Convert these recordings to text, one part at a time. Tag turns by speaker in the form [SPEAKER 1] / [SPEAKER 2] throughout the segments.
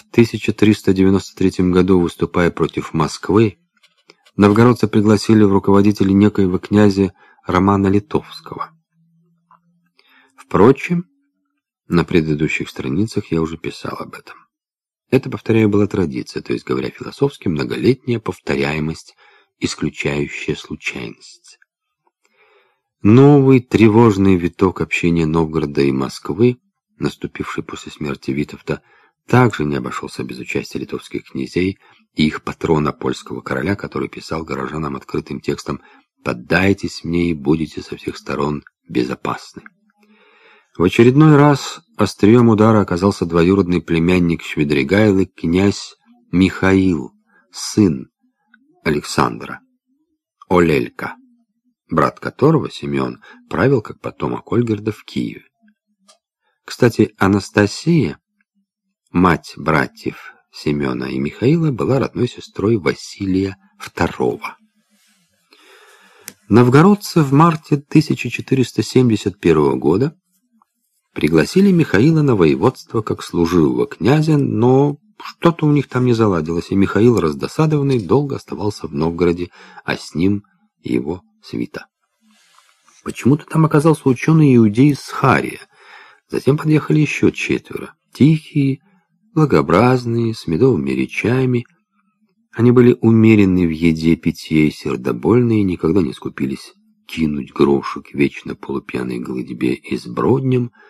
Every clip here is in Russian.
[SPEAKER 1] В 1393 году, выступая против Москвы, новгородцы пригласили в руководители некоего князя Романа Литовского. Впрочем, на предыдущих страницах я уже писал об этом. Это, повторяю, была традиция, то есть, говоря философски, многолетняя повторяемость, исключающая случайность. Новый тревожный виток общения Новгорода и Москвы, наступивший после смерти Витовта, также не обошелся без участия литовских князей и их патрона польского короля, который писал горожанам открытым текстом «Поддайтесь мне и будете со всех сторон безопасны». В очередной раз острием удара оказался двоюродный племянник Шведригайлы, князь Михаил, сын Александра, Олелька, брат которого, Семен, правил как потомок Ольгерда в Киеве. Кстати, Анастасия, мать братьев Семена и Михаила, была родной сестрой Василия II. Новгородцы в марте 1471 года Пригласили Михаила на воеводство как служивого князя, но что-то у них там не заладилось, и Михаил, раздосадованный, долго оставался в Новгороде, а с ним его свита. Почему-то там оказался ученый иудей Схария. Затем подъехали еще четверо. Тихие, благообразные, с медовыми речами. Они были умеренны в еде, питье и сердобольные, никогда не скупились кинуть грошек вечно полупьяной голодьбе и с броднем —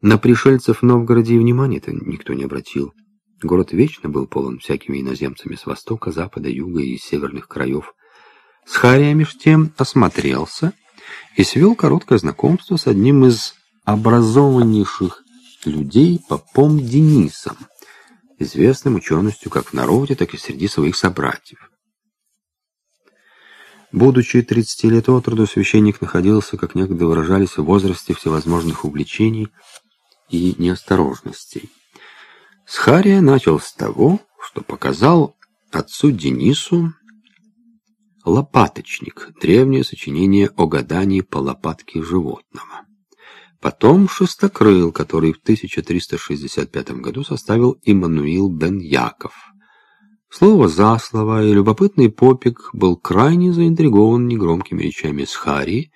[SPEAKER 1] на пришельцев в Новгороде и внимания-то никто не обратил. Город вечно был полон всякими иноземцами с востока, запада, юга и северных краев. Схария меж тем осмотрелся и свел короткое знакомство с одним из образованнейших людей, попом Денисом, известным ученостью как в народе, так и среди своих собратьев. Будучи 30 лет от роду, священник находился, как некогда выражались, в возрасте всевозможных увлечений – и неосторожностей. Схария начал с того, что показал отцу Денису «Лопаточник» — древнее сочинение о гадании по лопатке животного. Потом «Шестокрыл», который в 1365 году составил Иммануил бен Яков. Слово за слово, и любопытный попик был крайне заинтригован негромкими речами Схарии,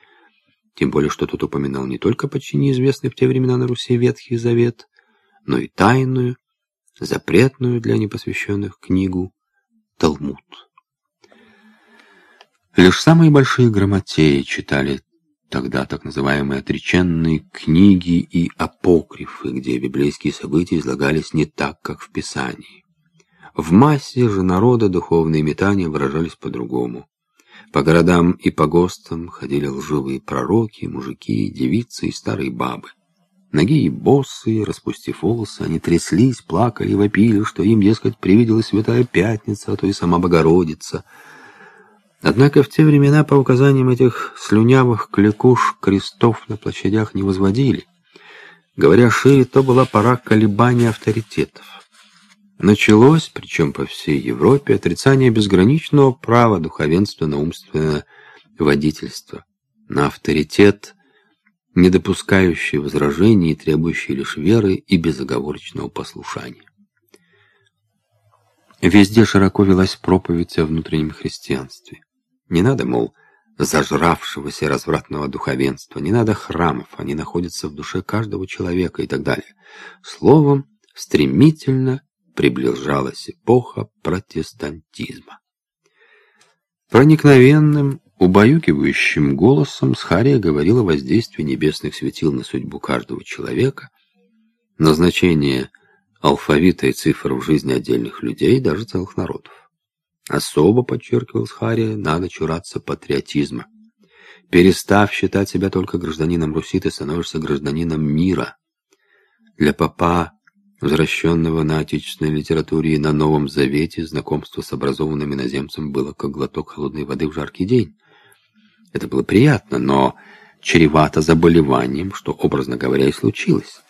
[SPEAKER 1] тем более, что тут упоминал не только почти неизвестный в те времена на Руси Ветхий Завет, но и тайную, запретную для непосвященных книгу Талмуд. Лишь самые большие грамотеи читали тогда так называемые отреченные книги и апокрифы, где библейские события излагались не так, как в Писании. В массе же народа духовные метания выражались по-другому. По городам и по гостам ходили лживые пророки, мужики, девицы и старые бабы. Ноги и босые, распустив волосы, они тряслись, плакали вопили, что им, дескать, привиделась Святая Пятница, а то и сама Богородица. Однако в те времена по указаниям этих слюнявых кликуш крестов на площадях не возводили. Говоря шире, то была пора колебания авторитетов. Началось, причем по всей Европе, отрицание безграничного права духовенства на умственное водительство, на авторитет, не допускающий возражений и требующий лишь веры и безоговорочного послушания. Везде широко велась проповедь о внутреннем христианстве. Не надо, мол, зажравшегося развратного духовенства, не надо храмов, они находятся в душе каждого человека и так далее. Словом, стремительно приближалась эпоха протестантизма. Проникновенным, убаюкивающим голосом Схария говорил о воздействии небесных светил на судьбу каждого человека, назначение алфавита и цифр в жизни отдельных людей, даже целых народов. Особо, подчеркивал Схария, надо чураться патриотизма. Перестав считать себя только гражданином Руси, ты становишься гражданином мира. Для папа возвращенного на отечественной литературе и на Новом Завете, знакомство с образованным иноземцем было как глоток холодной воды в жаркий день. Это было приятно, но чревато заболеванием, что, образно говоря, и случилось.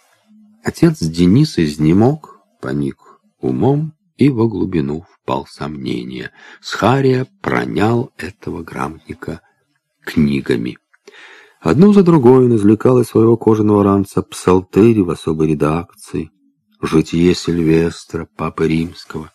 [SPEAKER 1] Отец Денис изнемог, паник умом, и во глубину впал сомнение. Схария пронял этого грамотника книгами. Одну за другой он извлекал из своего кожаного ранца псалтыри в особой редакции, житие Сильвестра, Папы Римского,